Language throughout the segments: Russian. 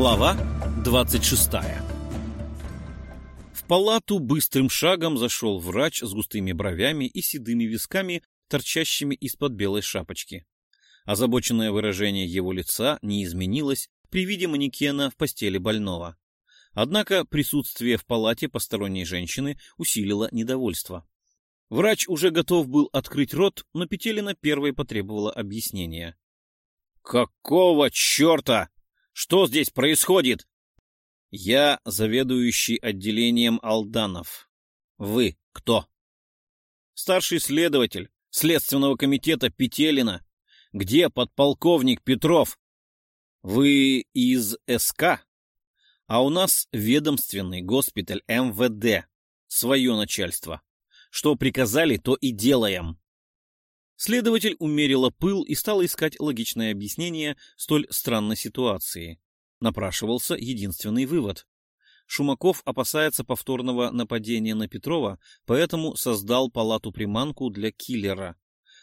Глава 26 В палату быстрым шагом зашел врач с густыми бровями и седыми висками, торчащими из-под белой шапочки. Озабоченное выражение его лица не изменилось при виде манекена в постели больного. Однако присутствие в палате посторонней женщины усилило недовольство. Врач уже готов был открыть рот, но Петелина первой потребовала объяснения. «Какого черта? Что здесь происходит?» «Я заведующий отделением Алданов. Вы кто?» «Старший следователь Следственного комитета Петелина. Где подполковник Петров?» «Вы из СК?» «А у нас ведомственный госпиталь МВД. Свое начальство. Что приказали, то и делаем». Следователь умерила пыл и стал искать логичное объяснение столь странной ситуации. Напрашивался единственный вывод. Шумаков опасается повторного нападения на Петрова, поэтому создал палату-приманку для киллера.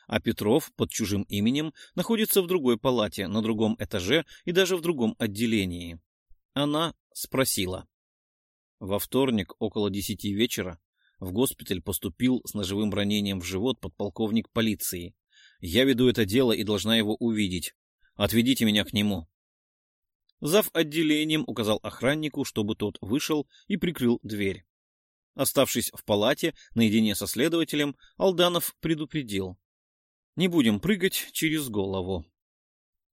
А Петров под чужим именем находится в другой палате, на другом этаже и даже в другом отделении. Она спросила. Во вторник около десяти вечера в госпиталь поступил с ножевым ранением в живот подполковник полиции. Я веду это дело и должна его увидеть. Отведите меня к нему. Зав. отделением указал охраннику, чтобы тот вышел и прикрыл дверь. Оставшись в палате наедине со следователем, Алданов предупредил. «Не будем прыгать через голову».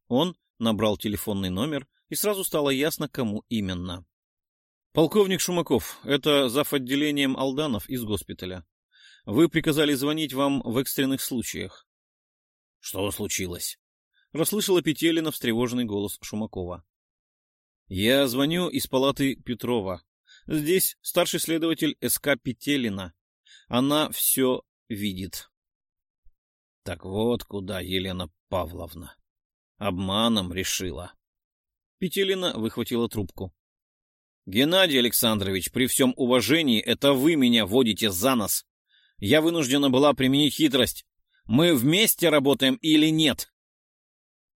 Он набрал телефонный номер, и сразу стало ясно, кому именно. Полковник Шумаков, это зав. отделением Алданов из госпиталя. Вы приказали звонить вам в экстренных случаях. Что случилось? Расслышала Петелина встревоженный голос Шумакова. Я звоню из палаты Петрова. Здесь старший следователь СК Петелина. Она все видит. Так вот куда Елена Павловна. Обманом решила. Петелина выхватила трубку. Геннадий Александрович, при всем уважении, это вы меня водите за нос. Я вынуждена была применить хитрость. Мы вместе работаем или нет?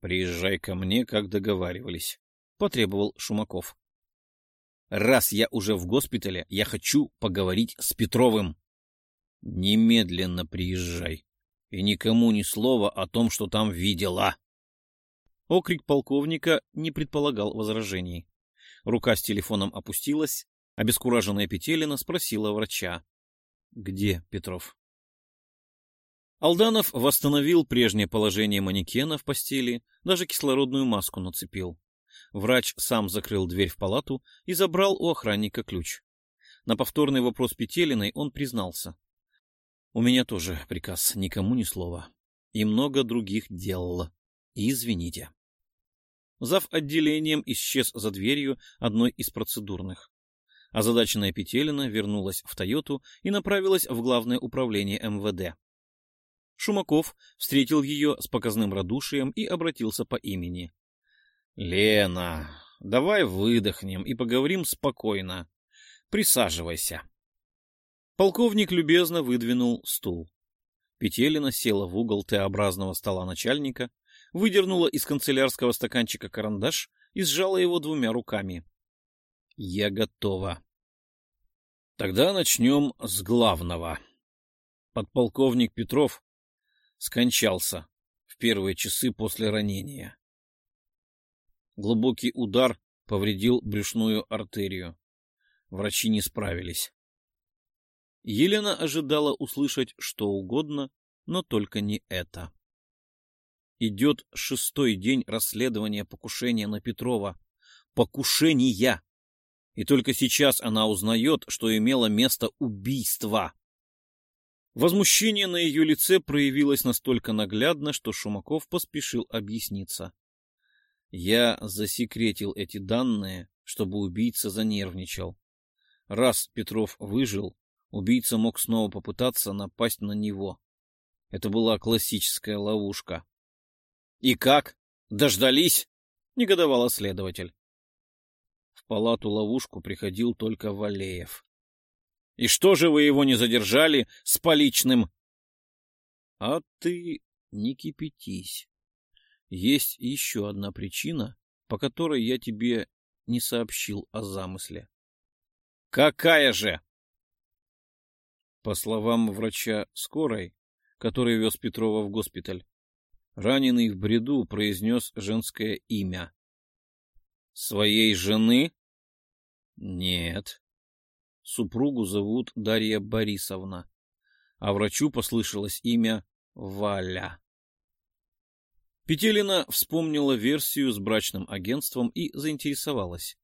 Приезжай ко мне, как договаривались, потребовал Шумаков. Раз я уже в госпитале, я хочу поговорить с Петровым. Немедленно приезжай. И никому ни слова о том, что там видела. Окрик полковника не предполагал возражений. Рука с телефоном опустилась. Обескураженная Петелина спросила врача. — Где Петров? Алданов восстановил прежнее положение манекена в постели, даже кислородную маску нацепил. Врач сам закрыл дверь в палату и забрал у охранника ключ. На повторный вопрос Петелиной он признался. — У меня тоже приказ, никому ни слова. И много других делал. Извините. Зав. отделением исчез за дверью одной из процедурных. Озадаченная Петелина вернулась в «Тойоту» и направилась в главное управление МВД. Шумаков встретил ее с показным радушием и обратился по имени. — Лена, давай выдохнем и поговорим спокойно. Присаживайся. Полковник любезно выдвинул стул. Петелина села в угол Т-образного стола начальника, выдернула из канцелярского стаканчика карандаш и сжала его двумя руками. — Я готова. — Тогда начнем с главного. Подполковник Петров скончался в первые часы после ранения. Глубокий удар повредил брюшную артерию. Врачи не справились. Елена ожидала услышать что угодно, но только не это. Идет шестой день расследования покушения на Петрова. Покушения! И только сейчас она узнает, что имело место убийство. Возмущение на ее лице проявилось настолько наглядно, что Шумаков поспешил объясниться. Я засекретил эти данные, чтобы убийца занервничал. Раз Петров выжил, убийца мог снова попытаться напасть на него. Это была классическая ловушка. «И как? Дождались?» — негодовал следователь. В палату-ловушку приходил только Валеев. «И что же вы его не задержали с поличным?» «А ты не кипятись. Есть еще одна причина, по которой я тебе не сообщил о замысле. «Какая же?» По словам врача скорой, который вез Петрова в госпиталь, раненый в бреду произнес женское имя. «Своей жены?» «Нет. Супругу зовут Дарья Борисовна, а врачу послышалось имя Валя». Петелина вспомнила версию с брачным агентством и заинтересовалась.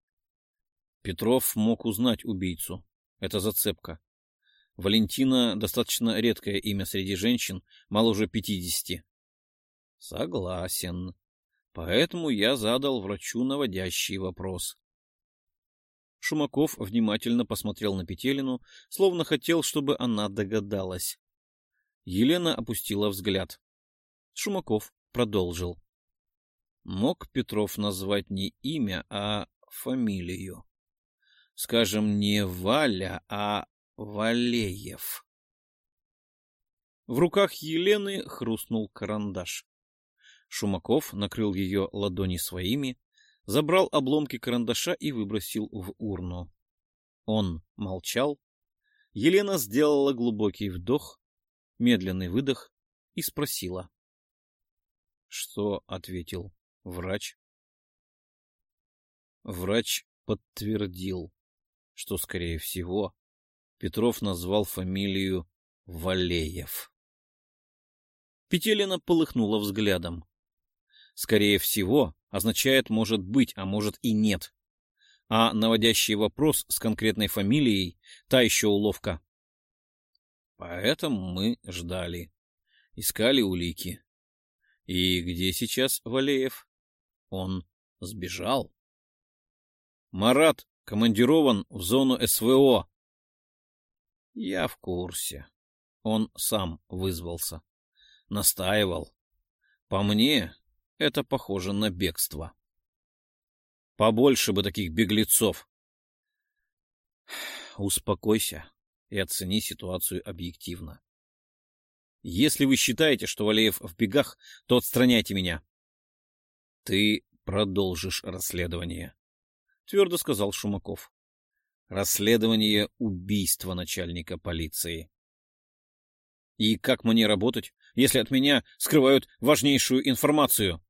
Петров мог узнать убийцу. Это зацепка. Валентина — достаточно редкое имя среди женщин, моложе пятидесяти. Согласен. Поэтому я задал врачу наводящий вопрос. Шумаков внимательно посмотрел на Петелину, словно хотел, чтобы она догадалась. Елена опустила взгляд. Шумаков продолжил. Мог Петров назвать не имя, а фамилию. Скажем, не Валя, а Валеев. В руках Елены хрустнул карандаш. Шумаков накрыл ее ладони своими, забрал обломки карандаша и выбросил в урну. Он молчал. Елена сделала глубокий вдох, медленный выдох и спросила. Что ответил врач? Врач подтвердил, что, скорее всего, Петров назвал фамилию Валеев. Петелина полыхнула взглядом. Скорее всего означает «может быть», а может и нет. А наводящий вопрос с конкретной фамилией — та еще уловка. Поэтому мы ждали. Искали улики. И где сейчас Валеев? Он сбежал. Марат командирован в зону СВО. Я в курсе. Он сам вызвался. Настаивал. По мне, это похоже на бегство. Побольше бы таких беглецов. Успокойся и оцени ситуацию объективно. Если вы считаете, что Валеев в бегах, то отстраняйте меня. — Ты продолжишь расследование, — твердо сказал Шумаков. — Расследование убийства начальника полиции. — И как мне работать, если от меня скрывают важнейшую информацию? —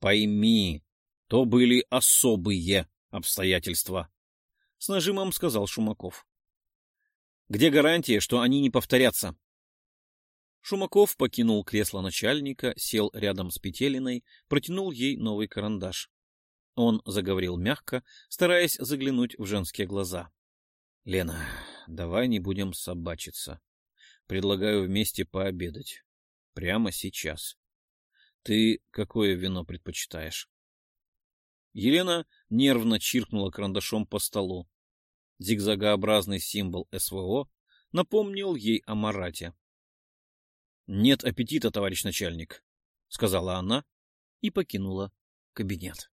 Пойми, то были особые обстоятельства, — с нажимом сказал Шумаков. — Где гарантия, что они не повторятся? — Шумаков покинул кресло начальника, сел рядом с Петелиной, протянул ей новый карандаш. Он заговорил мягко, стараясь заглянуть в женские глаза. — Лена, давай не будем собачиться. Предлагаю вместе пообедать. Прямо сейчас. Ты какое вино предпочитаешь? Елена нервно чиркнула карандашом по столу. Зигзагообразный символ СВО напомнил ей о Марате. Нет аппетита, товарищ начальник, — сказала она и покинула кабинет.